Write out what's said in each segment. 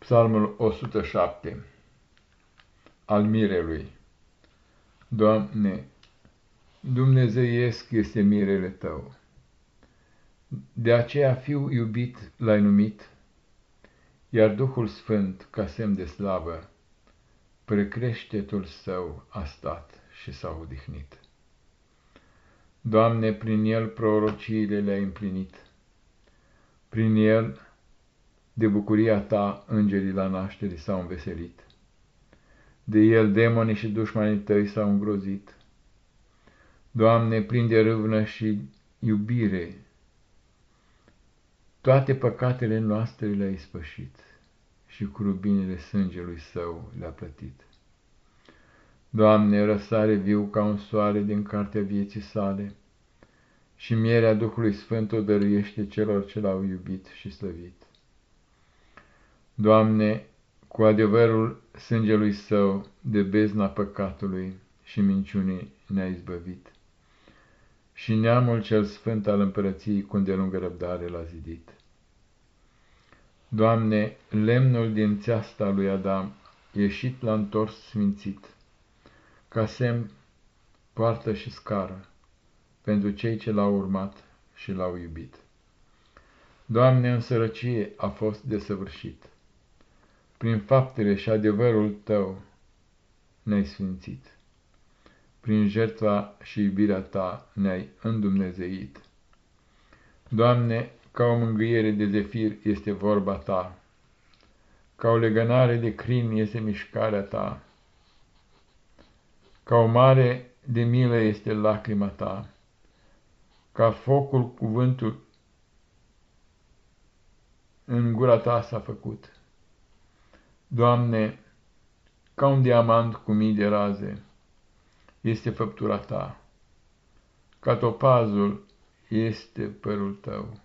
Psalmul 107 Al mirelui Doamne, dumnezeiesc este mirele Tău. De aceea fiu iubit l-ai numit, iar Duhul Sfânt, ca semn de slavă, precreștetul său a stat și s-a odihnit. Doamne, prin el prorociile le-ai împlinit, prin el de bucuria ta îngerii la naștere s-au înveselit. De el demonii și dușmanii tăi s-au îngrozit. Doamne, prinde râvnă și iubire, toate păcatele noastre le-ai spășit și cu rubinele sângelui său le-a plătit. Doamne, răsare viu ca un soare din cartea vieții sale și mierea Duhului Sfânt o dăruiește celor ce l-au iubit și slăvit. Doamne, cu adevărul sângelui său de bezna păcatului și minciunii ne-a izbăvit. Și neamul cel sfânt al împărăției cu îndelungă răbdare l-a zidit. Doamne, lemnul din țeasta lui Adam, ieșit la întors smințit, ca semn, poartă și scară, pentru cei ce l-au urmat și l-au iubit. Doamne, în sărăcie a fost desăvârșit prin faptele și adevărul tău ne-ai sfințit. Prin jertva și iubirea ta ne-ai îndumnezeit. Doamne, ca o mângâiere de zefir este vorba ta, ca o legănare de crin este mișcarea ta, ca o mare de milă este lacrima ta, ca focul cuvântul în gura ta s-a făcut. Doamne, ca un diamant cu mii de raze, este făptura Ta, ca topazul este părul Tău,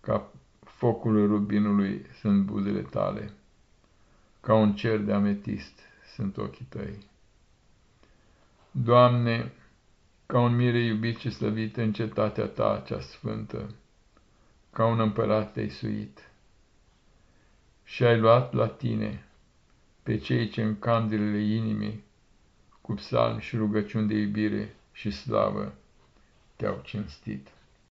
ca focul rubinului sunt buzele Tale, ca un cer de ametist sunt ochii Tăi. Doamne, ca un mire iubit și slăvit în cetatea Ta cea sfântă, ca un împărat te-ai suit și ai luat la tine pe cei ce în candelele inimii, cu psalmi și rugăciuni de iubire și slavă, te-au cinstit.